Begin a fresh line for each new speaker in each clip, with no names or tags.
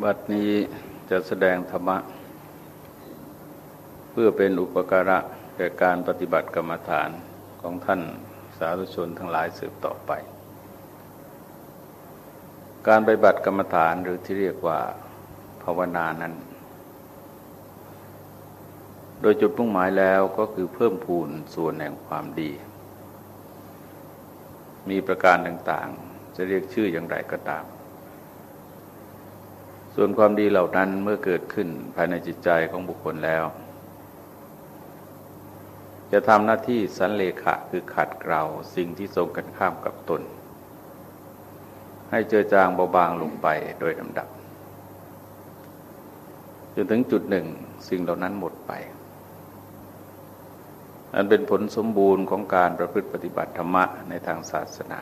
บัดนี้จะแสดงธรรมะ เพื่อเป็นอุปการะแก่การปฏิบัติกรรมฐานของท่านสาธุชนทั้งหลายสืบต่อไป การปฏิบัติกรรมฐานหรือที่เรียกว่าภาวนานั้น โดยจุดมุ่งหมายแล้วก็คือเพิ่มพูนส่วนแห่งความดี มีประการต่างๆ จะเรียกชื่ออย่างไรก็ตาม ส่วนความดีเหล่านั้นเมื่อเกิดขึ้นภายในจิตใจของบุคคลแล้ว จะทำหน้าที่สันเลขะคือขัดเกลาสิ่งที่ทรงกันข้ามกับตน ให้เจอจางเบาบางลงไปโดยลำดับจนถึงจุดหนึ่งสิ่งเหล่านั้นหมดไป อันเป็นผลสมบูรณ์ของการประพฤติปฏิบัติธรรมะในทางศาสนา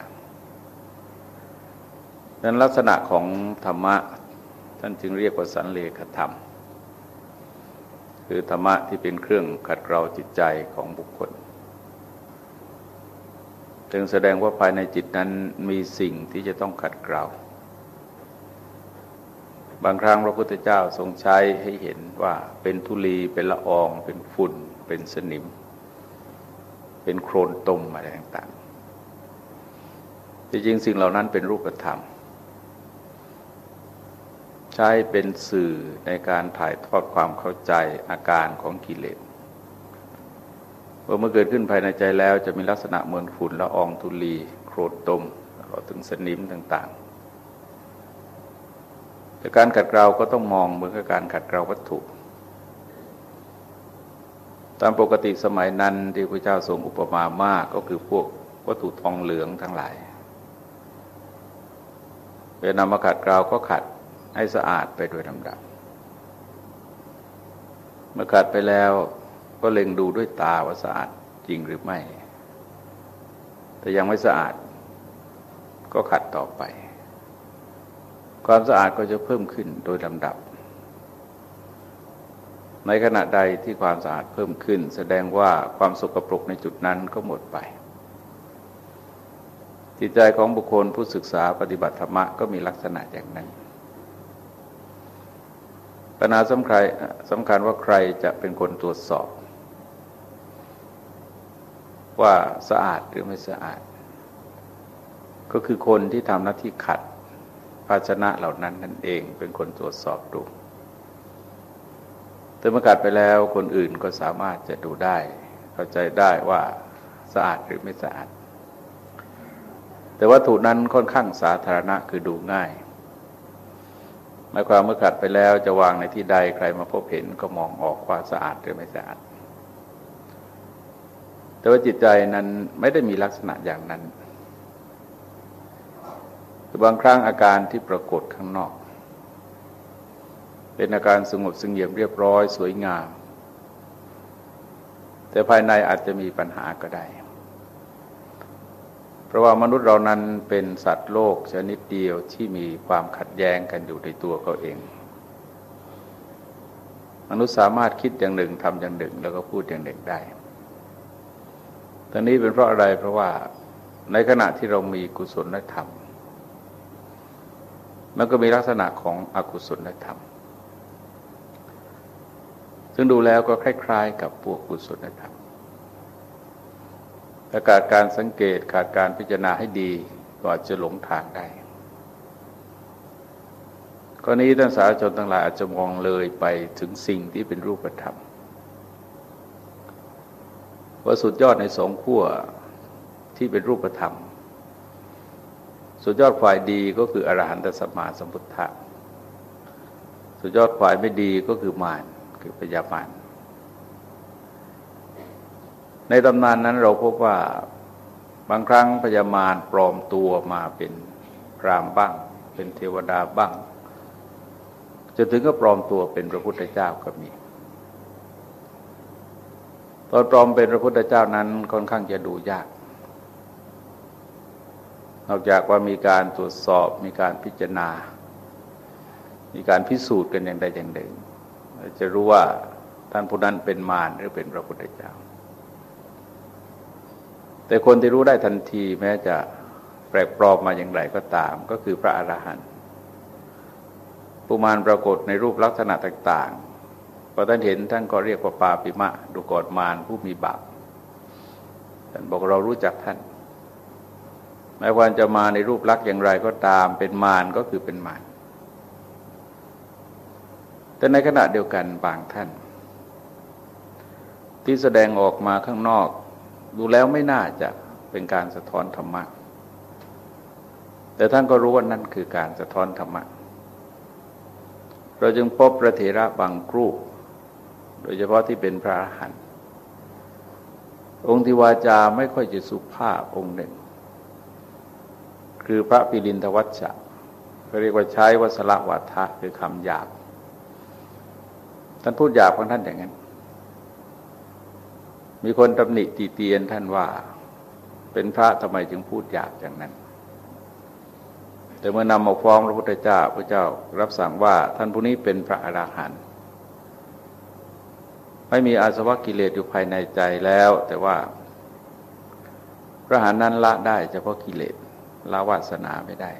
ดังนั้นลักษณะของธรรมะ ท่านจึงเรียกว่าสันเลขธรรม คือธรรมะที่เป็นเครื่องขัดเกลาจิตใจของบุคคลจึงแสดงว่าภายในจิตนั้นมีสิ่งที่จะต้องขัดเกลาบางครั้งพระพุทธเจ้าทรงใช้ให้เห็นว่าเป็นทุลีเป็นละออง เป็นฝุ่น เป็นสนิม เป็นโครนตมอะไรต่างๆจริงๆสิ่งเหล่านั้นเป็นรูปธรรม ใช้เป็นสื่อในการถ่ายทอดความเข้าใจอาการของกิเลสเมื่อเกิดขึ้นภายในใจแล้วจะมีลักษณะเหมือนฝุ่นละอองธุลี โครดตมถึงสนิมต่างๆ แต่การขัดเกลาก็ต้องมองเหมือนกับการขัดเกลาวัตถุ ตามปกติสมัยนั้นที่พระเจ้าทรงอุปมามากก็คือพวกวัตถุทองเหลืองทั้งหลายเวลานำมาขัดเกลาก็ขัด ให้สะอาดไปโดยลำดับ เมื่อขัดไปแล้วก็เล็งดูด้วยตาว่าสะอาดจริงหรือไม่ แต่ยังไม่สะอาด ก็ขัดต่อไป ความสะอาดก็จะเพิ่มขึ้นโดยลำดับ ในขณะใดที่ความสะอาดเพิ่มขึ้น แสดงว่าความสกปรกในจุดนั้นก็หมดไป จิตใจของบุคคลผู้ศึกษาปฏิบัติธรรมะก็มีลักษณะอย่างนั้น ปัญหาสำคัญสำคัญว่าใครจะเป็นคนตรวจสอบ ว่าสะอาดหรือไม่สะอาด ก็คือคนที่ทำหน้าที่ขัด ภาชนะเหล่านั้นนั่นเองเป็นคนตรวจสอบดูแต่เมื่อกัดไปแล้วคนอื่นก็สามารถจะดูได้ เข้าใจได้ว่าสะอาดหรือไม่สะอาด แต่วัตถุนั้นค่อนข้างสาธารณะคือดูง่าย หมายความเมื่อขัดไปแล้วจะวางในที่ใดใครมาพบเห็นก็มองออกว่าสะอาดหรือไม่สะอาด แต่ว่าจิตใจนั้นไม่ได้มีลักษณะอย่างนั้นคือบางครั้งอาการที่ปรากฏข้างนอก เป็นอาการสงบสงเงียมเรียบร้อยสวยงาม แต่ภายในอาจจะมีปัญหาก็ได้ เพราะว่ามนุษย์เรานั้นเป็นสัตว์โลกชนิดเดียวที่มีความขัดแย้งกันอยู่ในตัวเขาเอง มนุษย์สามารถคิดอย่างหนึ่งทำอย่างหนึ่ง แล้วก็พูดอย่างหนึ่งได้ตอนนี้เป็นเพราะอะไรเพราะว่าในขณะที่เรามีกุศลธรรม มันก็มีลักษณะของอกุศลธรรม ซึ่งดูแล้วก็คล้าย ๆ กับพวกกุศลธรรม ถ้าขาดการสังเกตขาดการพิจารณาให้ดีก็อาจจะหลงทางได้กรณีท่านสาธารณชนทั้งหลายอาจจะมองเลยไปถึงสิ่งที่เป็นรูปธรรมว่าสุดยอดในสองขั้วที่เป็นรูปธรรม สุดยอดฝ่ายดีก็คืออรหันตสัมมาสัมพุทธะสุดยอดฝ่ายไม่ดีก็คือมารคือพยามาร ในตำนานนั้นเราพบว่าบางครั้งพญามารปลอมตัวมาเป็นพรามบ้าง เป็นเทวดาบ้างจนถึงก็ปลอมตัวเป็นพระพุทธเจ้าก็มี ตอนปลอมเป็นพระพุทธเจ้านั้นค่อนข้างจะดูยาก นอกจากว่ามีการตรวจสอบมีการพิจารณา มีการพิสูจน์กันอย่างใดอย่างหนึ่งจะรู้ว่าท่านผู้นั้นเป็นมารหรือเป็นพระพุทธเจ้า แต่คนที่รู้ได้ทันทีแม้จะแปลกปลอมมาอย่างไรก็ตาม ก็คือพระอรหันต์กุมารปรากฏในรูปลักษณะต่างๆพอท่านเห็นท่านก็เรียกว่าปาปิมะดูกอดมารผู้มีบาปท่านบอกเรารู้จักท่านแม้ว่าจะมาในรูปลักษณ์อย่างไรก็ตาม เป็นมารก็คือเป็นมารแต่ในขณะเดียวกันบางท่าน ที่แสดงออกมาข้างนอก ดูแล้วไม่น่าจะเป็นการสะท้อนธรรมะ แต่ท่านก็รู้ว่านั่นคือการสะท้อนธรรมะ เราจึงพบพระเถระบางกรูป โดยเฉพาะที่เป็นพระอรหันต์องค์ที่วาจาไม่ค่อยจะสุภาพองค์หนึ่ง คือพระปิรินทวัชชะเขาเรียกว่าใช้วัสละวัฏะคือคำหยาบ ท่านพูดหยาบของท่านอย่างนั้น มีคนตำหนิตีเตียนท่านว่า เป็นพระทำไมจึงพูดหยาบอย่างนั้น แต่เมื่อนำมาฟ้องพระพุทธเจ้าพระเจ้ารับสั่งว่าท่านผู้นี้เป็นพระอราหันต์ไม่มีอาสวะกิเลสอยู่ภายในใจแล้ว แต่ว่า พระหานนั้นละได้เฉพาะกิเลสละวาสนาไม่ได้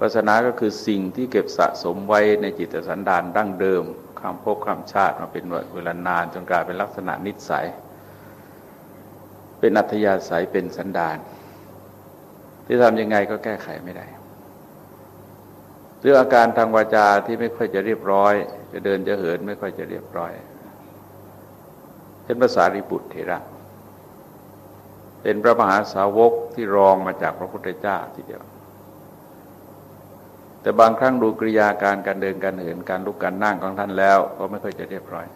วาสนาก็คือสิ่งที่เก็บสะสมไว้ในจิตสันดานดั้งเดิม คำพบคำชาติมาเป็นเวลานานจนกลายเป็นลักษณะนิสัย เป็นอัธยาศัยเป็นสันดานที่ทำยังไงก็แก้ไขไม่ได้เรื่องอาการทางวาจาที่ไม่ค่อยจะเรียบร้อย จะเดินจะเหินไม่ค่อยจะเรียบร้อยเป็นภาษาริบุตรเถระ เป็นพระมหาสาวกที่รองมาจากพระพุทธเจ้าทีเดียว แต่บางครั้งดูกริยาการการเดินการเหินการลุกการนั่งของท่านแล้ว ก็ไม่ค่อยจะเรียบร้อย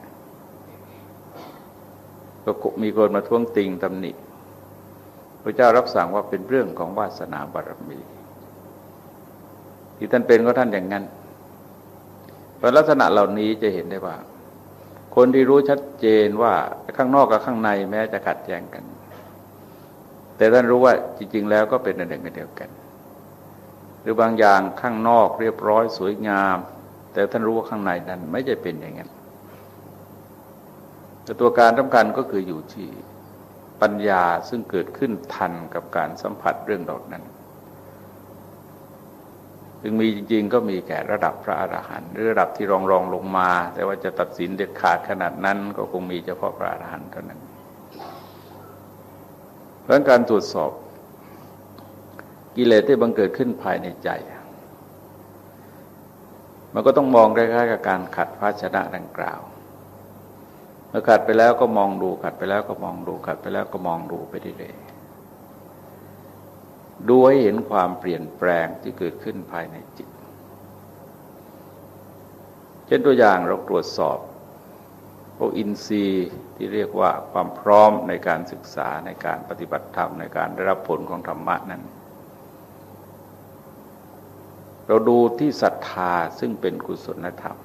ก็มีคนมาท้วงติงตำหนิพระเจ้ารับสั่งว่าเป็นเรื่องของวาสนาบารมี ที่ท่านเป็นก็ท่านอย่างนั้นเพราะลักษณะเหล่านี้จะเห็นได้ว่า คนที่รู้ชัดเจนว่าข้างนอกกับข้างในแม้จะขัดแย้งกัน แต่ท่านรู้ว่าจริง ๆ แล้วก็เป็นอันหนึ่งเดียวกัน หรือบางอย่างข้างนอกเรียบร้อยสวยงาม แต่ท่านรู้ว่าข้างในนั้นไม่ใช่เป็นอย่างนั้นแต่ตัวการสำคัญก็คืออยู่ที่ปัญญาซึ่งเกิดขึ้นทันกับการสัมผัสเรื่องดอกนั้นถึงมีจริงๆก็มีแก่ระดับพระอรหันต์หรือระดับที่รองรองลงมา แต่ว่าจะตัดสินเด็ดขาดขนาดนั้น ก็คงมีเฉพาะพระอรหันต์เท่านั้น เพราะการตรวจสอบ กิเลสที่บังเกิดขึ้นภายในใจ มันก็ต้องมองคล้ายๆกับการขัดภาชนะดังกล่าวเมื่อขัดไปแล้วก็มองดูขัดไปแล้วก็มองดูขัดไปแล้วก็มองดูไปเรื่อยๆดูให้เห็นความเปลี่ยนแปลงที่เกิดขึ้นภายในจิต เช่นตัวอย่างเราตรวจสอบพวกอินทรีย์ที่เรียกว่าความพร้อมในการศึกษาในการปฏิบัติธรรมในการได้รับผลของธรรมะนั้น เราดูที่ศรัทธาซึ่งเป็นกุศลธรรม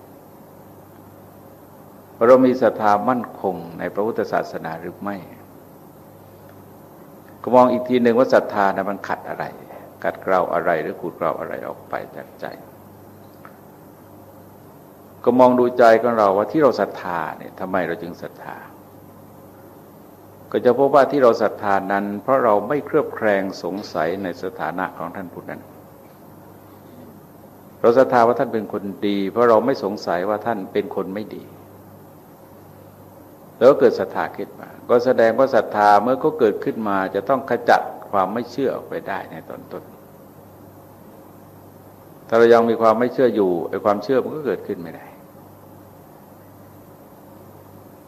เรามีศรัทธามั่นคงในพระพุทธศาสนาหรือไม่ ก็มองอีกทีหนึ่งว่าศรัทธานะมันขัดอะไรขัดเกลาอะไรหรือขูดเกลาอะไรออกไปจากใจ ก็มองดูใจของเราว่าที่เราศรัทธาเนี่ยทำไมเราจึงศรัทธา ก็จะพบว่าที่เราศรัทธานั้น เพราะเราไม่เครือบแคลงสงสัยในสถานะของท่านผู้นั้น เราศรัทธาว่าท่านเป็นคนดี เพราะเราไม่สงสัยว่าท่านเป็นคนไม่ดี แล้วเกิดศรัทธาขึ้นมา ก็แสดงว่าศรัทธาเมื่อก็เกิดขึ้นมาจะต้องขจัดความไม่เชื่อออกไปได้ในตอนต้นถ้าเรายังมีความไม่เชื่ออยู่ไอ้ความเชื่อมันก็เกิดขึ้นไม่ได้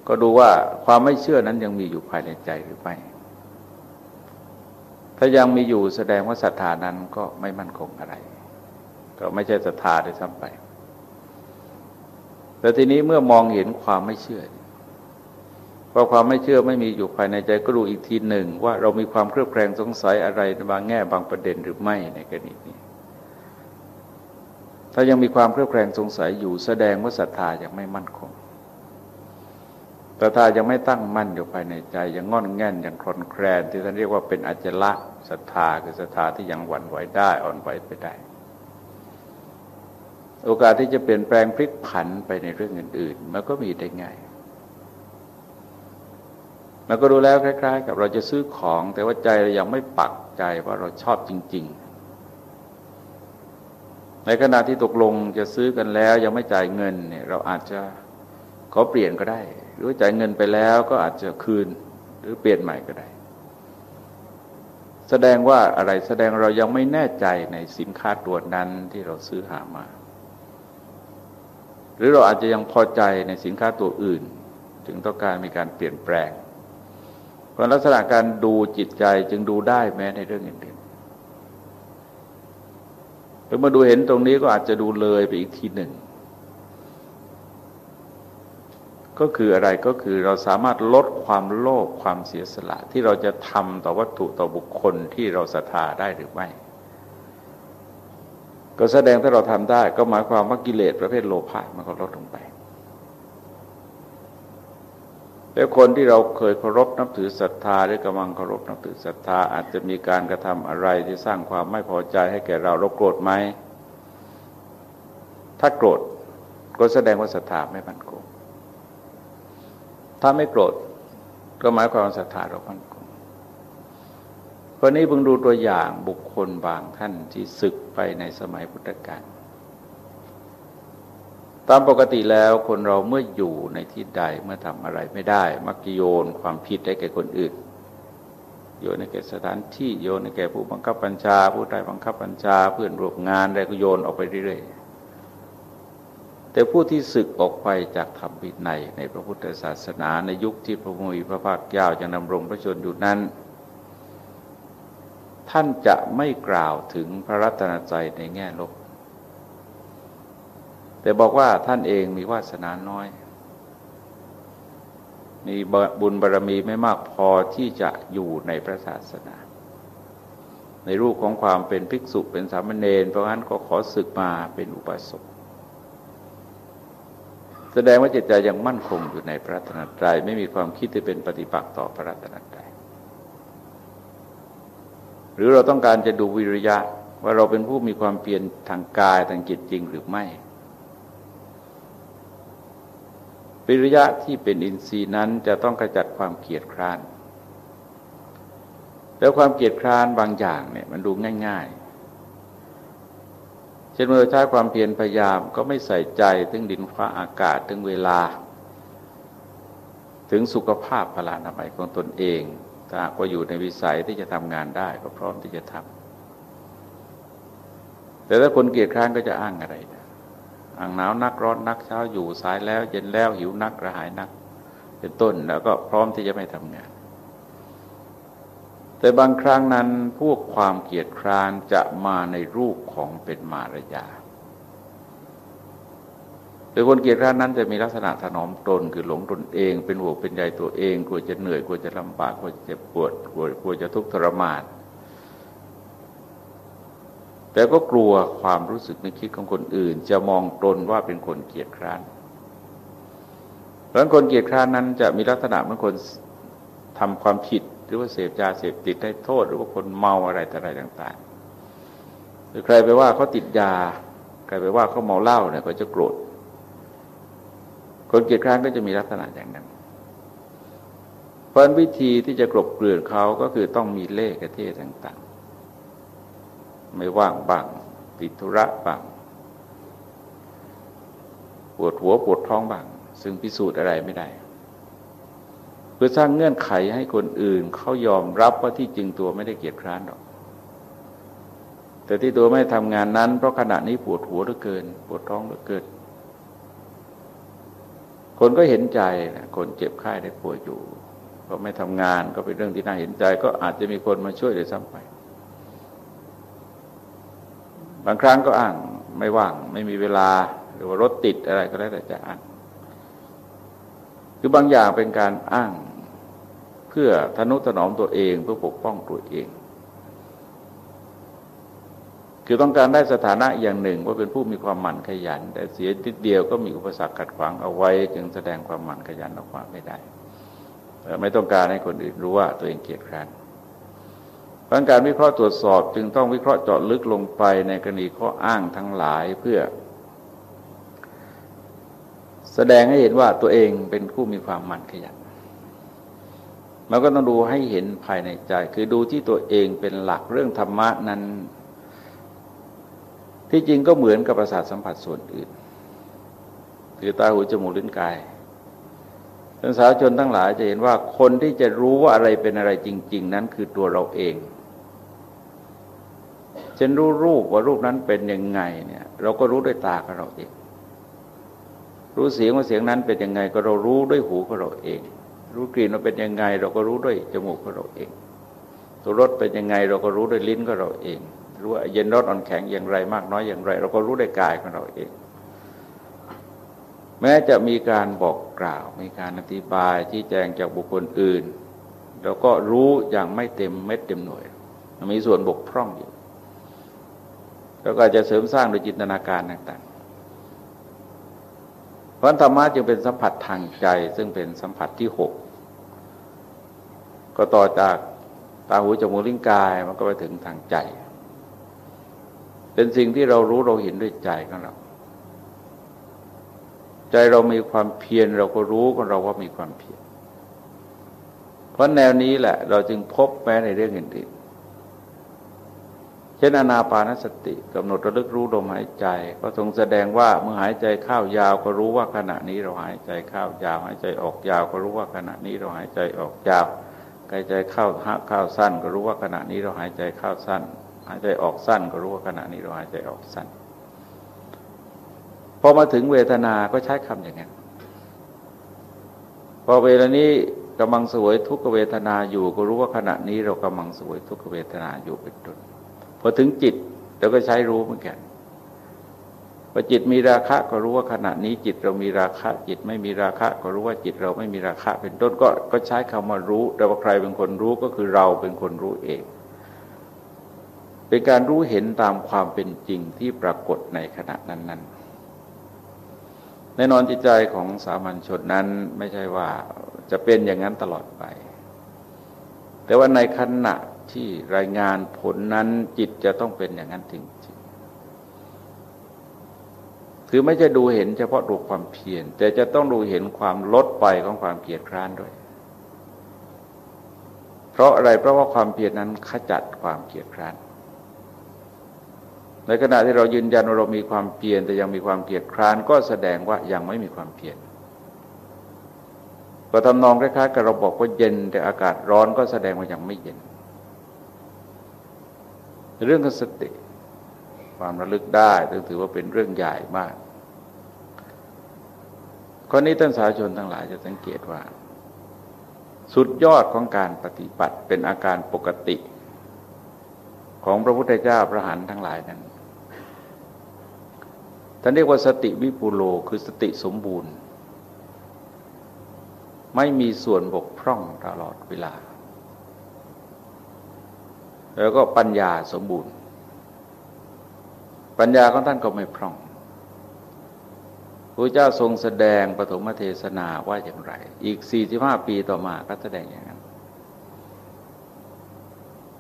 ก็ดูว่าความไม่เชื่อนั้นยังมีอยู่ภายในใจหรือไม่ ถ้ายังมีอยู่แสดงว่าศรัทธานั้นก็ไม่มั่นคงอะไร ก็ไม่ใช่ศรัทธาด้วยซ้ำไป แต่ทีนี้เมื่อมองเห็นความไม่เชื่อพอความไม่เชื่อไม่มีอยู่ภายในใจก็ดูอีกทีหนึ่ง ว่าเรามีความเครือบแคลงสงสัยอะไรบางแง่บางประเด็นหรือไม่ในกรณีนี้ ถ้ายังมีความเครือบแคลงสงสัยอยู่แสดงว่าศรัทธายังไม่มั่นคงศรัทธายังไม่ตั้งมั่นอยู่ภายในใจ ยังงอนแง่นยังคลอนแคลนที่ท่านเรียกว่าเป็นอจละศรัทธาคือศรัทธาที่ยังหวั่นไหวได้อ่อนไหวไปได้ โอกาสที่จะเปลี่ยนแปลงพลิกผันไปในเรื่องอื่น ๆ มันก็มีได้ง่ายมันก็ดูแล้วคล้าย ๆ กับเราจะซื้อของ แต่ว่าใจเรายังไม่ปักใจว่าเราชอบจริง ๆ ในขณะที่ตกลงจะซื้อกันแล้วยังไม่จ่ายเงินเนี่ยเราอาจจะขอเปลี่ยนก็ได้ หรือจ่ายเงินไปแล้วก็อาจจะคืนหรือเปลี่ยนใหม่ก็ได้ แสดงว่าอะไรแสดงเรายังไม่แน่ใจในสินค้าตัวนั้นที่เราซื้อหามา หรือเราอาจจะยังพอใจในสินค้าตัวอื่นจึงต้องการมีการเปลี่ยนแปลงเพราะลักษณะการดูจิตใจจึงดูได้แม้ในเรื่องอื่นๆหรือมาดูเห็นตรงนี้ก็อาจจะดูเลยไปอีกทีหนึ่ง ก็คืออะไรก็คือเราสามารถลดความโลภความเสียสละ ที่เราจะทำต่อวัตถุต่อบุคคลที่เราศรัทธาได้หรือไม่ ก็แสดงถ้าเราทำได้ ก็หมายความว่ากิเลสประเภทโลภะมันก็ลดลงไป แล้วคนที่เราเคยเคารพนับถือศรัทธาหรือกำลังเคารพนับถือศรัทธา อาจจะมีการกระทำอะไรที่สร้างความไม่พอใจให้แก่เราเราโกรธไหมถ้าโกรธก็แสดงว่าศรัทธาไม่มั่นคงถ้าไม่โกรธก็หมายความว่าศรัทธาเราพัน คนนี้เพิ่งดูตัวอย่างบุคคลบางท่านที่ศึกไปในสมัยพุทธกาลตามปกติแล้วคนเราเมื่ออยู่ในที่ใดเมื่อทำอะไรไม่ได้ มักโยนความผิดให้แก่คนอื่น โยนในแก่สถานที่โยนในแก่ผู้บังคับบัญชา ผู้ใต้บังคับบัญชาเพื่อนร่วมงานอะไรก็โยนออกไปเรื่อยๆแต่ผู้ที่ศึกออกไปจากธรรมวินัยในพระพุทธศาสนาในยุคที่พระมุีพระภาคยาวจะนำรงพระชนอยู่นั้น ท่านจะไม่กล่าวถึงพระรัตนตรัยในแง่ลบ แต่บอกว่าท่านเองมีวาสนาน้อย มีบุญบารรมีไม่มากพอที่จะอยู่ในพระศาสนา ในรูปของความเป็นภิกษุเป็นสามเณรเพราะงั้นก็ขอศึกมาเป็นอุปสมแสดงว่าจิตใจยังมั่นคงอยู่ในพระรัตนตรัยไม่มีความคิดที่เป็นปฏิปักษ์ต่อพระรัตนตรัย หรือเราต้องการจะดูวิริยะ ว่าเราเป็นผู้มีความเพียรทางกายทางจิตจริงหรือไม่วิริยะที่เป็นอินทรีย์นั้นจะต้องกระจัดความเกียดคร้าน แล้วความเกียดคร้านบางอย่างเนี่ยมันดูง่าย ๆ เช่นเมื่อใช้ความเพียรพยายามก็ไม่ใส่ใจถึงดินฟ้าอากาศถึงเวลา ถึงสุขภาพพลานามัยของตนเอง ถ้าก็อยู่ในวิสัยที่จะทำงานได้ก็พร้อมที่จะทำแต่ถ้าคนเกียจคร้านก็จะอ้างอะไรอ้างหนาวนักร้อนนักเช้าอยู่สายแล้ว เย็นแล้วหิวนักกระหายนัก เป็นต้นแล้วก็พร้อมที่จะไม่ทำงาน แต่บางครั้งนั้นพวกความเกียดคร้านจะมาในรูปของเป็นมารยา โดยคนเกียดคร้านนั้นจะมีลักษณะถนอมตนคือหลงตนเอง เป็นห่วงเป็นใยตัวเอง กลัวจะเหนื่อย กลัวจะลำบาก กลัวจะเจ็บปวด กลัวกลัวจะทุกข์ทรมาน แต่ก็กลัวความรู้สึกนึกคิดของคนอื่น จะมองตนว่าเป็นคนเกียจคร้านเพราะคนเกียจคร้านนั้นจะมีลักษณะเหมือนคนทำความผิด หรือว่าเสพยาเสพติดได้โทษ หรือว่าคนเมาอะไรแต่อะไรต่างๆ หรือใครไปว่าเขาติดยา ใครไปว่าเขาเมาเหล้าเนี่ยก็จะโกรธ คนเกียดคร้านก็จะมีลักษณะอย่างนั้น เพราะวิธีที่จะกลบเกลื่อนเขาก็คือต้องมีเลขกระเทศต่าง ๆ ไม่ว่างบ้างติดธุระบ้างปวดหัวปวดท้องบ้าง ซึ่งพิสูจน์อะไรไม่ได้ เพื่อสร้างเงื่อนไขให้คนอื่นเขายอมรับว่าที่จริงตัวไม่ได้เกียจคร้านหรอกแต่ที่ตัวไม่ทำงานนั้นเพราะขณะนี้ปวดหัวเหลือเกิน ปวดท้องเหลือเกิน คนก็เห็นใจนะคนเจ็บไข้ได้ป่วยอยู่ ก็ไม่ทำงานก็เป็นเรื่องที่น่าเห็นใจ ก็อาจจะมีคนมาช่วยเลยซ้ำไป บางครั้งก็อ้างไม่ว่างไม่มีเวลาหรือว่ารถติดอะไรก็แล้วแต่จะอ้างคือบางอย่างเป็นการอ้างเพื่อทนุถนอมตัวเองเพื่อปกป้องตัวเอง คือต้องการได้สถานะอย่างหนึ่ง ว่าเป็นผู้มีความหมั่นขยัน แต่เสียทีเดียวก็มีอุปสรรคขัดขวางเอาไว้ จึงแสดงความหมั่นขยันออกมาไม่ได้ไม่ต้องการให้คนอื่นรู้ว่าตัวเองเกียจคร้านเพราะการวิเคราะห์ตรวจสอบจึงต้องวิเคราะห์เจาะลึกลงไปในกรณีข้ออ้างทั้งหลายเพื่อ แสดงให้เห็นว่าตัวเองเป็นผู้มีความหมั่นขยันมันก็ต้องดูให้เห็นภายในใจ คือดูที่ตัวเองเป็นหลักเรื่องธรรมะนั้น ที่จริงก็เหมือนกับประสาทสัมผัสส่วนอื่นคือตาหูจมูกลิ้นกายท่านสาวชนทั้งหลายจะเห็นว่าคนที่จะรู้ว่าอะไรเป็นอะไรจริง ๆ นั้นคือตัวเราเองฉันรู้รูปว่ารูปนั้นเป็นยังไงเนี่ย เราก็รู้ด้วยตาของเราเอง รู้เสียงว่าเสียงนั้นเป็นยังไง ก็เรารู้ด้วยหูของเราเอง รู้กลิ่นว่าเป็นยังไง เราก็รู้ด้วยจมูกของเราเองตัวรสเป็นยังไง เราก็รู้ด้วยลิ้นของเราเอง รู้ว่าเย็นร้อนอ่อนแข็งอย่างไรมากน้อยอย่างไร เราก็รู้ด้กายของเราเอง แม้จะมีการบอกกล่าว มีการอธิบายที่แจงจากบุคคลอื่น เราก็รู้อย่างไม่เต็มเม็ดเต็มหน่วย มีส่วนบกพร่องอยู่แล้วก็จะเสริมสร้างโดยจินตนาการต่างๆ เพราะธรรมะจึงเป็นสัมผัสทางใจ ซึ่งเป็นสัมผัสที่หกก็ต่อจากตาหูจมูกลิ้นกายมันก็ไปถึงทางใจ เป็นสิ่งที่เรารู้เราเห็นด้วยใจของเรา ใจเรามีความเพียรเราก็รู้ของเราว่ามีความเพียรเพราะแนวนี้แหละ เราจึงพบแม้ในเรื่องอื่นเช่นอนาปานสติกำหนดระลึกรู้ลมหายใจ ก็ทรงแสดงว่าเมื่อหายใจเข้ายาวก็รู้ว่าขณะนี้เราหายใจเข้ายาว หายใจออกยาว ก็รู้ว่าขณะนี้เราหายใจออกยาวหายใจเข้าหักเข้าสั้น ก็รู้ว่าขณะนี้เราหายใจเข้าสั้น หายใจออกสั้นก็รู้ว่าขณะนี้เราหายใจออกสั้น พอมาถึงเวทนา ก็ใช้คำอย่างนี้พอเวลานี้กำลังสวยทุกเวทนาอยู่ ก็รู้ว่าขณะนี้เรากำลังสวยทุกเวทนาอยู่เป็นต้นพอถึงจิตเราก็ใช้รู้เหมือนกันพอจิตมีราคะก็รู้ว่าขณะนี้จิตเรามีราคะ จิตไม่มีราคะ ก็รู้ว่าจิตเราไม่มีราคะเป็นต้นก็ก็ใช้คำว่ารู้ แต่ว่าใครเป็นคนรู้ก็คือเราเป็นคนรู้เอง เป็นการรู้เห็นตามความเป็นจริงที่ปรากฏในขณะนั้น ๆ แน่นอนจิตใจของสามัญชนนั้นไม่ใช่ว่าจะเป็นอย่างนั้นตลอดไป แต่ว่าในขณะที่รายงานผลนั้นจิตจะต้องเป็นอย่างนั้นจริงๆคือไม่จะดูเห็นเฉพาะดูความเพียรแต่จะต้องดูเห็นความลดไปของความเกียดคร้านด้วย เพราะอะไรเพราะว่าความเพียรนั้นขจัดความเกียดคร้าน ในขณะที่เรายืนยันว่าเรามีความเพียรแต่ยังมีความเกียดคร้านก็แสดงว่ายังไม่มีความเพียรก็ทำนองคล้ายๆกับเราบอกว่าเย็นแต่อากาศร้อนก็แสดงว่ายังไม่เย็น เรื่องสติ ความระลึกได้ต้องถือว่าเป็นเรื่องใหญ่มากข้อนี้ท่านสาชนทั้งหลายจะสังเกตว่า สุดยอดของการปฏิบัติเป็นอาการปกติ ของพระพุทธเจ้าพระหันทั้งหลายนั้น ท่านเรียกว่าสติวิปุโลคือสติสมบูรณ์ ไม่มีส่วนบกพร่องตลอดเวลา แล้วก็ปัญญาสมบูรณ์ ปัญญาของท่านก็ไม่พร่องพระเจ้าทรงแสดงปฐมเทศนาว่าอย่างไร อีก 45 ปีต่อมาก็แสดงอย่างนั้น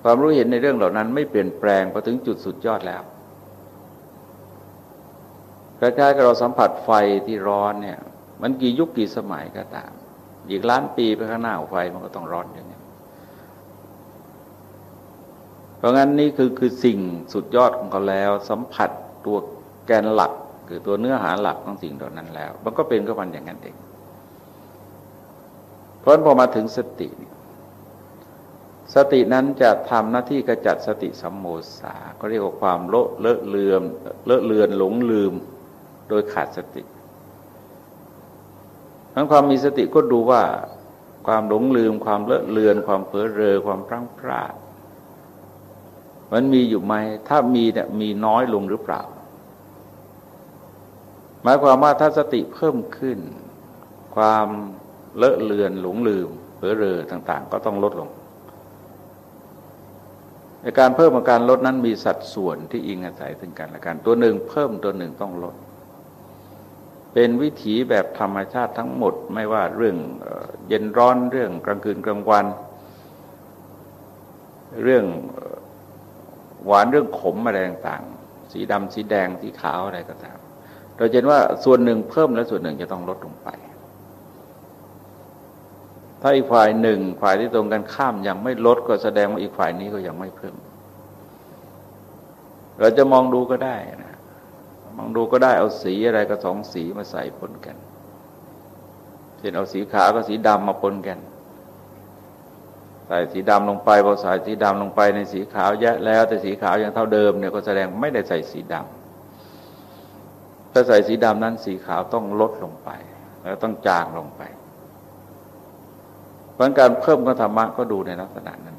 ความรู้เห็นในเรื่องเหล่านั้นไม่เปลี่ยนแปลงพอถึงจุดสุดยอดแล้ว คล้ายๆกับเราสัมผัสไฟที่ร้อนเนี่ย มันกี่ยุคกี่สมัยก็ตาม อีกล้านปีไปข้างหน้าไฟมันก็ต้องร้อนอย่างนี้เพราะงั้นนี่คือคือสิ่งสุดยอดของเขาแล้ว สัมผัสตัวแกนหลัก คือตัวเนื้อหาหลักของสิ่งเหล่านั้นแล้ว มันก็เป็นก็มันอย่างนั้นเองเพราะพอมาถึงสติ สตินั้นจะทำหน้าที่กระจัดสติสัมโมสาก็เรียกว่าความเลอะเลอะเลือมเลอะเลือนหลงลืม โดยขาดสติทั้งความมีสติก็ดูว่าความหลงลืมความเลอะเลือน ความเผลอเรอความพลั้งพลาด มันมีอยู่ไหม ถ้ามีเนี่ยมีน้อยลงหรือเปล่า หมายความว่าถ้าสติเพิ่มขึ้น ความเลอะเลือนหลงลืมเผลอเรอต่าง ๆ ก็ต้องลดลงในการเพิ่มกับการลดนั้นมีสัดส่วนที่อิงอาศัยถึงกันและกัน ตัวหนึ่งเพิ่มตัวหนึ่งต้องลด เป็นวิถีแบบธรรมชาติทั้งหมด ไม่ว่าเรื่องเย็นร้อนเรื่องกลางคืนกลางวัน เรื่องหวานเรื่องขมอะไรต่างๆสีดำสีแดงสีขาวอะไรก็ตามเราเห็นว่าส่วนหนึ่งเพิ่มและส่วนหนึ่งจะต้องลดลงไป ถ้าอีกฝ่ายหนึ่งฝ่ายที่ตรงกันข้ามยังไม่ลดก็แสดงว่าอีกฝ่ายนี้ก็ยังไม่เพิ่ม เราจะมองดูก็ได้นะ องดูก็ได้เอาสีอะไรก็สองสีมาใส่ปนกันเช่นเอาสีขาวกับสีดำมาปนกัน ใส่สีดำลงไปพอใส่สีดำลงไปในสีขาวแยะแล้ว แต่สีขาวยังเท่าเดิมเนี่ยก็แสดงไม่ได้ใส่สีดำถ้าใส่สีดำนั้นสีขาวต้องลดลงไป แล้วต้องจางลงไปเพราะการเพิ่มก็ธรรมะก็ดูในลักษณะนั้น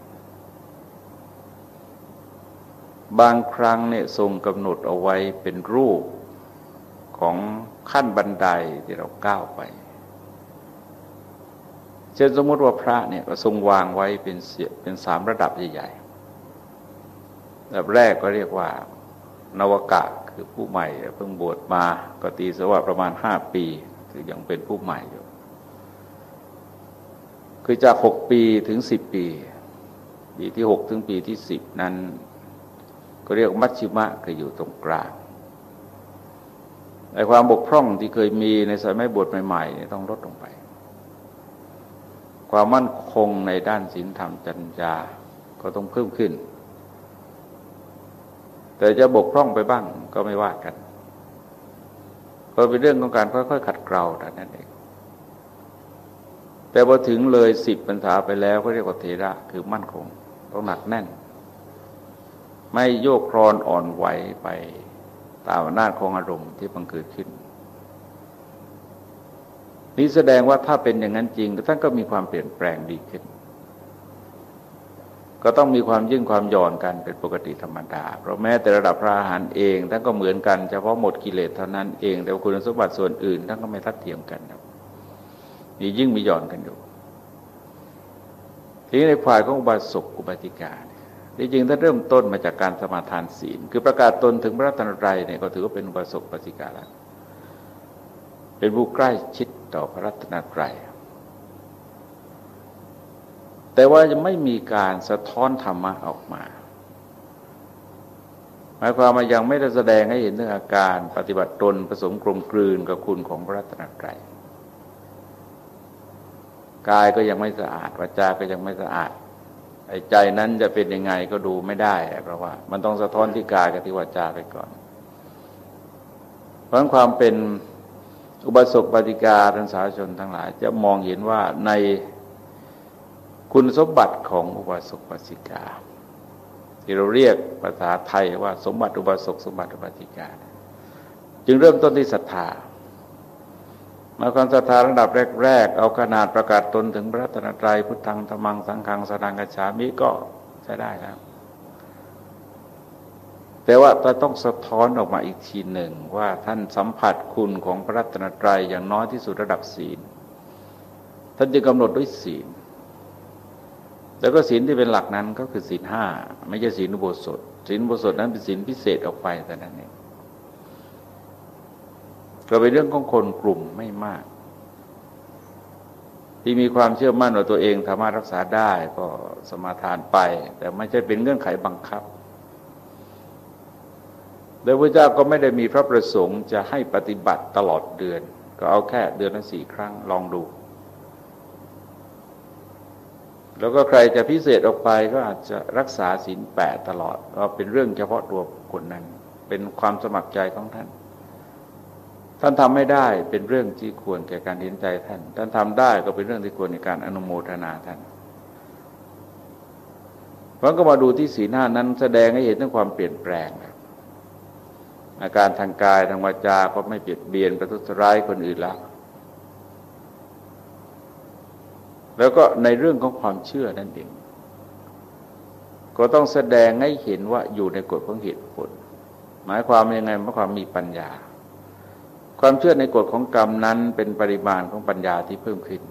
บางครั้งเนี่ยทรงกำหนดเอาไว้เป็นรูปของขั้นบันไดที่เราก้าวไปเช่นสมมติว่าพระเนี่ยก็ทรงวางไว้เป็นเสียเป็นสามระดับใหญ่ๆระดับแรกก็เรียกว่านวกะคือผู้ใหม่เพิ่งบวชมาก็ตีสว่าประมาณห้าปีคือยังเป็นผู้ใหม่อยู่ คือจากหกปีถึงสิบปี ปีที่หกถึงปีที่สิบนั้น ก็เรียกมัชชิมะคืออยู่ตรงกลางในความบกพร่องที่เคยมีในสมัยบวชใหม่ๆนี่ต้องลดลงไป ความมั่นคงในด้านศีลธรรมจัญญาก็ต้องเพิ่มขึ้น แต่จะบกพร่องไปบ้างก็ไม่ว่ากันก็เป็นเรื่องของการค่อยๆขัดเกลาแต่นั้นเองแต่พอถึงเลยสิบพรรษาไปแล้วก็เรียกว่าเทระคือมั่นคง ต้องหนักแน่น ไม่โยกครอนอ่อนไหวไปตามอำนาจของอารมณ์ที่บังเกิดขึ้น นี้แสดงว่าถ้าเป็นอย่างนั้นจริงท่านก็มีความเปลี่ยนแปลงดีขึ้น ก็ต้องมีความยิ่งความหย่อนกันเป็นปกติธรรมดา เพราะแม้แต่ระดับพระอาหารเองท่านก็เหมือนกันเฉพาะหมดกิเลสเท่านั้นเอง แต่คุณสมบัติส่วนอื่นท่านก็ไม่ทัดเทียมกันครับมียิ่งมีหย่อนกันอยู่ทีนี้ในฝ่ายของอุบาสกอุบาติกา จริงๆถ้าเริ่มต้นมาจากการสมาทานศีล คือประกาศตนถึงพระรัตนตรัยเนี่ยก็ถือว่าเป็นอุบาสบาติกาแล้วเป็นผู้ใกล้ชิดต่อพระรัตนตรัยแต่ว่าจะไม่มีการสะท้อนธรรมะออกมา หมายความว่ายังไม่ได้แสดงให้เห็นถึงอาการปฏิบัติตนผสมกลมกลืนกับคุณของพระรัตนตรัยกายก็ยังไม่สะอาดวาจาก็ยังไม่สะอาด ไอ้ใจนั้นจะเป็นยังไงก็ดูไม่ได้ เพราะว่า มันต้องสะท้อนที่กายกับที่วาจาไปก่อน เพราะความเป็นอุบาสกปฏิกาท่านสาชนทั้งหลาย จะมองเห็นว่าในคุณสมบัติของอุบาสกปฏิกา ที่เราเรียกภาษาไทยว่าสมบัติอุบาสกสมบัติอุบาสิกา จึงเริ่มต้นที่ศรัทธา มาความศรัทธาระดับแรกๆ เอาขนาดประกาศตนถึงพระตนตรัยพุทธังธรรมังสังฆังสนังกัจฉามิก็ใช้ได้แล้ว แต่ว่าจะต้องสะท้อนออกมาอีกทีหนึ่งว่าท่านสัมผัสคุณของพระรัตนตรัยอย่างน้อยที่สุดระดับศีล ท่านจะกำหนดด้วยศีล แล้วก็ศีลที่เป็นหลักนั้นก็คือศีลห้าไม่ใช่ศีลอุโบสถศีลอุโบสถนั้นเป็นศีลพิเศษออกไปแต่นั้นเอง ก็เป็นเรื่องของคนกลุ่มไม่มาก ที่มีความเชื่อมั่นว่าตัวเองสามารถรักษาได้ก็สมาทานไป แต่ไม่ใช่เป็นเงื่อนไขบังคับโดยพระเจ้าก็ไม่ได้มีพระประสงค์จะให้ปฏิบัติตลอดเดือน ก็เอาแค่เดือนละสี่ครั้งลองดู แล้วก็ใครจะพิเศษออกไปก็อาจจะรักษาศีลแปดตลอดก็เป็นเรื่องเฉพาะตัวคนนั้น เป็นความสมัครใจของท่าน ท่านทำไม่ได้เป็นเรื่องที่ควรแก่การเห็นใจท่าน ท่านทำได้ก็เป็นเรื่องที่ควรในการอนุโมทนาท่านเพราะก็มาดูที่สีหน้านั้นแสดงให้เห็นถึงความเปลี่ยนแปลง อาการทางกายทางวาจาก็ไม่เบียดเบียนประทุษร้ายคนอื่นแล้วแล้วก็ในเรื่องของความเชื่อนั่นเองก็ต้องแสดงให้เห็นว่าอยู่ในกฎของเหตุผล หมายความยังไงหมายความมีปัญญา ความเชื่อในกฎของกรรมนั้นเป็นปริมาณของปัญญาที่เพิ่มขึ้น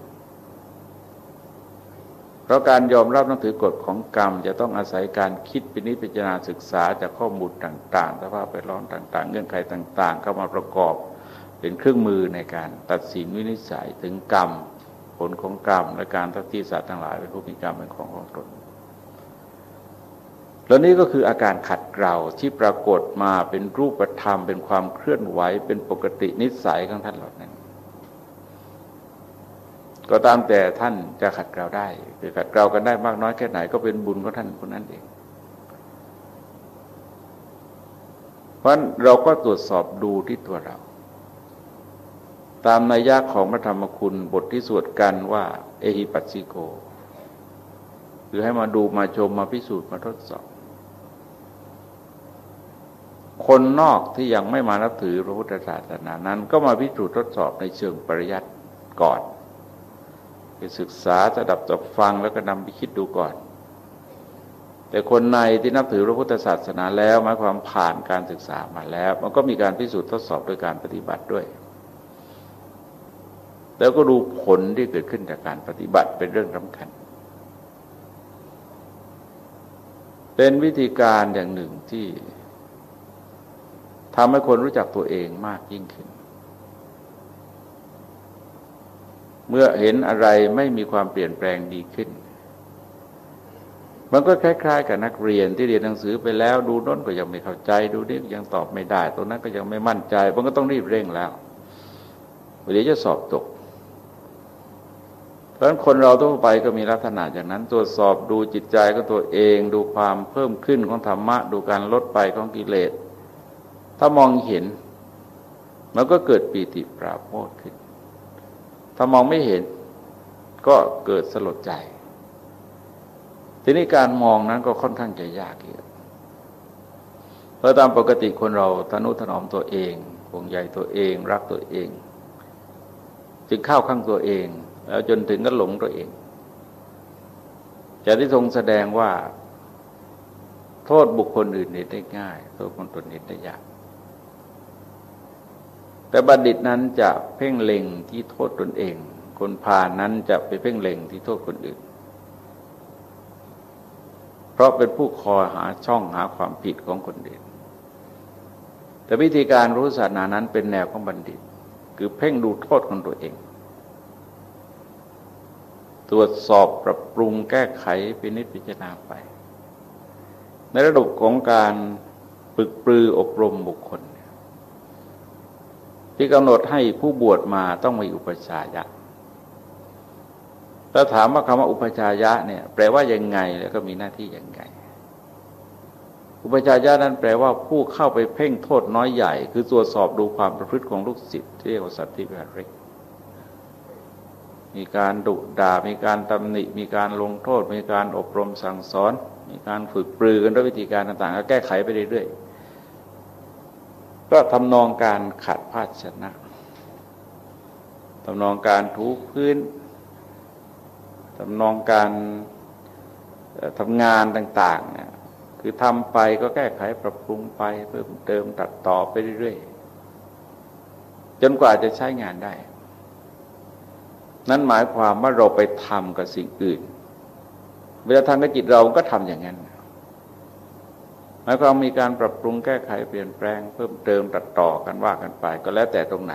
พราะการยอมรับนับถือกฎของกรรม จะต้องอาศัยการคิดปินิพิจารณาศึกษาจากข้อมูลต่างๆสภาพไปร้อนต่าง ๆ เงื่อนไขต่าง ๆ เข้ามาประกอบเป็นเครื่องมือในการตัดสินวินิจฉัยถึงกรรม ผลของกรรม และการทัศที่สัตว์ทั้งหลายเป็นผู้มีกรรมเป็นของของตน แล้วนี้ก็คืออาการขัดเกลาที่ปรากฏมาเป็นรูปธรรม เป็นความเคลื่อนไหวเป็นปกตินิสัยของท่านเหล่านั้น ก็ตามแต่ท่านจะขัดเกลาได้คือขัดเกลากันได้มากน้อยแค่ไหนก็เป็นบุญของท่านคนนั้นเอง เพราะเราก็ตรวจสอบดูที่ตัวเรา ตามนัยยะของพระธรรมคุณบทที่สวดกันว่า เอหิปัสสิโกคือให้มาดูมาชมมาพิสูจน์มาทดสอบ คนนอกที่ยังไม่มานับถือพระพุทธศาสนานั้น ก็มาพิสูจน์ทดสอบในเชิงปริยัติก่อนไปศึกษาจะดับจับฟังแล้วก็นำไปคิดดูก่อน แต่คนในที่นับถือพระพุทธศาสนาแล้วหมายความผ่านการศึกษามาแล้ว มันก็มีการพิสูจน์ทดสอบโดยการปฏิบัติด้วย แล้วก็ดูผลที่เกิดขึ้นจากการปฏิบัติเป็นเรื่องสำคัญ เป็นวิธีการอย่างหนึ่งที่ ทำให้คนรู้จักตัวเองมากยิ่งขึ้น เมื่อเห็นอะไรไม่มีความเปลี่ยนแปลงดีขึ้น มันก็คล้าย ๆ กับนักเรียนที่เรียนหนังสือไปแล้ว ดูน้นก็ยังไม่เข้าใจ ดูนี่ยังตอบไม่ได้ ตรงนั้นก็ยังไม่มั่นใจ มันก็ต้องรีบเร่งแล้วเดี๋ยวจะสอบตกเพราะฉะนั้นคนเราทั่วไปก็มีลักษณะอย่างนั้นตรวจสอบดูจิตใจของตัวเอง ดูความเพิ่มขึ้นของธรรมะ ดูการลดไปของกิเลส ถ้ามองเห็น มันก็เกิดปีติปราโมทขึ้น ถ้ามองไม่เห็นก็เกิดสลดใจ ทีนี้การมองนั้นก็ค่อนข้างจะยากเยอะเพราะตามปกติคนเราทนุถนอมตัวเองห่วงใยตัวเอง รักตัวเอง จึงเข้าข้างตัวเอง แล้วจนถึงก็หลงตัวเองจะที่ทรงแสดงว่า โทษบุคคลอื่นเห็นได้ง่ายโทษคนตนเห็นได้ยาก แต่บัณฑิตนั้นจะเพ่งเล็งที่โทษตนเอง คนพานั้นจะไปเพ่งเล็งที่โทษคนอื่น เพราะเป็นผู้คอยหาช่องหาความผิดของคนอื่น แต่วิธีการรู้ศาสนานั้นเป็นแนวของบัณฑิต คือเพ่งดูโทษของตัวเอง ตรวจสอบปรับปรุงแก้ไขพินิจพิจารณาไป ในระดับของการฝึกปรืออบรมบุคคล ที่กำหนดให้ผู้บวชมาต้องมีอุปชายะแล้วถามว่าคำว่าอุปชายะเนี่ยแปลว่ายังไงแล้วก็มีหน้าที่ยังไง อุปชายะนั้นแปลว่าผู้เข้าไปเพ่งโทษน้อยใหญ่ คือตรวจสอบดูความประพฤติของลูกศิษย์ที่เรียกว่าสัตธิวิหาริกมีการดุด่ามีการตำหนิ มีการลงโทษ มีการอบรมสั่งสอน มีการฝึกปรือกันด้วยวิธีการต่างๆ ก็แก้ไขไปเรื่อยๆ ก็ทำนองการขัดภาชนะทำนองการถูพื้นทำนองการทำงานต่างๆเนี่ยคือทำไปก็แก้ไขปรับปรุงไปเพิ่มเติมตัดต่อไปเรื่อยๆ จนกว่าจะใช้งานได้ นั่นหมายความว่าเราไปทำกับสิ่งอื่น เวลาทำกับจิตเราก็ทำอย่างนั้นายความมีการปรับปรุงแก้ไขเปลี่ยนแปลงเพิ่มเติมตัดต่อกันว่ากันไป ก็แล้วแต่ตรงไหน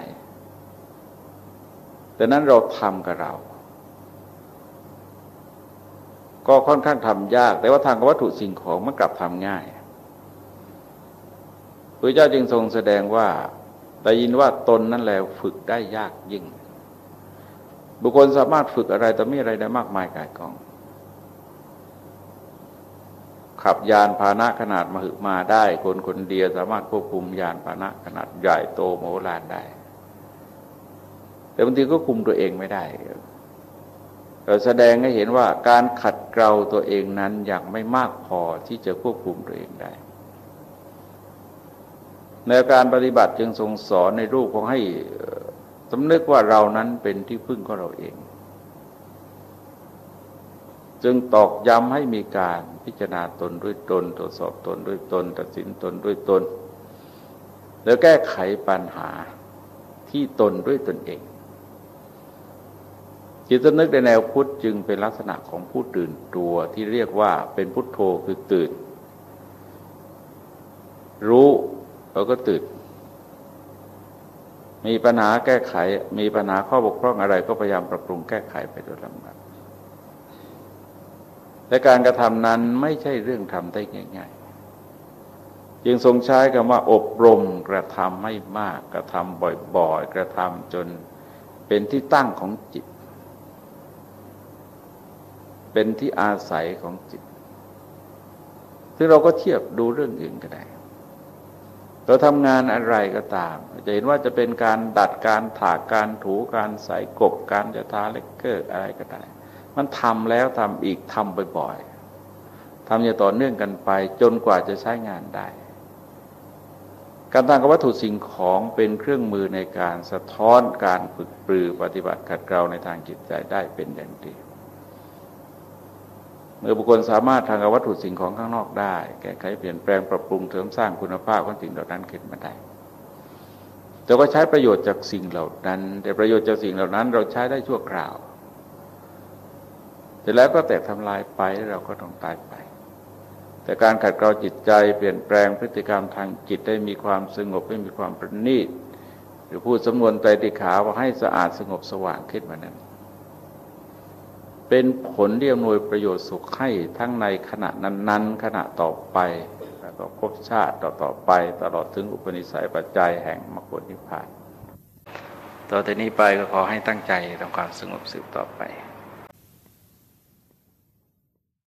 แต่นั้นเราทำกับเรา ก็ค่อนข้างทำยาก แต่ว่าทางวัตถุสิ่งของมันกลับทำง่ายพระเจ้าจึงทรงแสดงว่าได้ยินว่าตนนั่นแหละฝึกได้ยากยิ่ง บุคคลสามารถฝึกอะไรแต่ไม่อะไรได้มากมายกายกอง ขับยานพาหนะขนาดมหึมาได้ คนคนเดียวสามารถควบคุมยานพาหนะขนาดใหญ่โตโมลานได้ แต่บางทีก็คุมตัวเองไม่ได้เราแสดงให้เห็นว่าการขัดเกลาตัวเองนั้นยังไม่มากพอที่จะควบคุมตัวเองได้ ในการปฏิบัติจึงทรงสอนในรูปของให้สำนึกว่าเรานั้นเป็นที่พึ่งของเราเอง จึงตอกย้ำให้มีการพิจารณาตนด้วยตนตรวจสอบตนด้วยตน ตัดสินตนด้วยตน แล้วแก้ไขปัญหาที่ตนด้วยตนเอง จิตสนึกในแนวพุทธจึงเป็นลักษณะของผู้ตื่นตัวที่เรียกว่าเป็นพุทโธคือตื่น รู้แล้วก็ตื่นมีปัญหาแก้ไข มีปัญหาข้อบกพร่องอะไรก็พยายามปรับปรุงแก้ไขไปโดยลำดับ และการกระทำนั้นไม่ใช่เรื่องทำได้ง่าย ๆ จึงทรงใช้คำว่าอบรมกระทำไม่มากกระทำบ่อยๆ กระทำจนเป็นที่ตั้งของจิต เป็นที่อาศัยของจิต ซึ่งเราก็เทียบดูเรื่องอื่นก็ได้เราทำงานอะไรก็ตาม จะเห็นว่าจะเป็นการดัดการถากการถูการใส่กบการจะทาเล็กเกอร์อะไรก็ได้ มันทำแล้วทำอีกทำบ่อยๆทำอย่างต่อเนื่องกันไป จนกว่าจะใช้งานได้ การตั้งกับวัตถุสิ่งของเป็นเครื่องมือในการสะท้อนการฝึกปรือปฏิบัติขัดเกลาในทางจิตใจได้เป็นอย่างดีเมื่อบุคคลสามารถทางวัตถุสิ่งของข้างนอกได้ แก้ไขเปลี่ยนแปลงปรับปรุงเสริมสร้างคุณภาพของสิ่งเหล่านั้นขึ้นมาได้แต่ก็ใช้ประโยชน์จากสิ่งเหล่านั้น แต่ประโยชน์จากสิ่งเหล่านั้น เราใช้ได้ชั่วคราว แต่แล้วก็แตกทำลายไปแล้วเราก็ต้องตายไป แต่การขัดเกลาจิตใจเปลี่ยนแปลงพฤติกรรมทางจิตได้มีความสงบให้มีความประณีตหรือพูดสำนวนใจติขาว่าให้สะอาดสงบสว่างขึ้นมานั้น เป็นผลที่อำนวยประโยชน์สุขให้ทั้งในขณะนั้น ๆ ขณะต่อไปแล้วก็ภพชาติต่อต่อไป ตลอดถึงอุปนิสัยปัจจัยแห่งมรรคผลนิพพาน ต่อแต่นี้ไปก็ขอให้ตั้งใจทำความสงบสืบต่อไป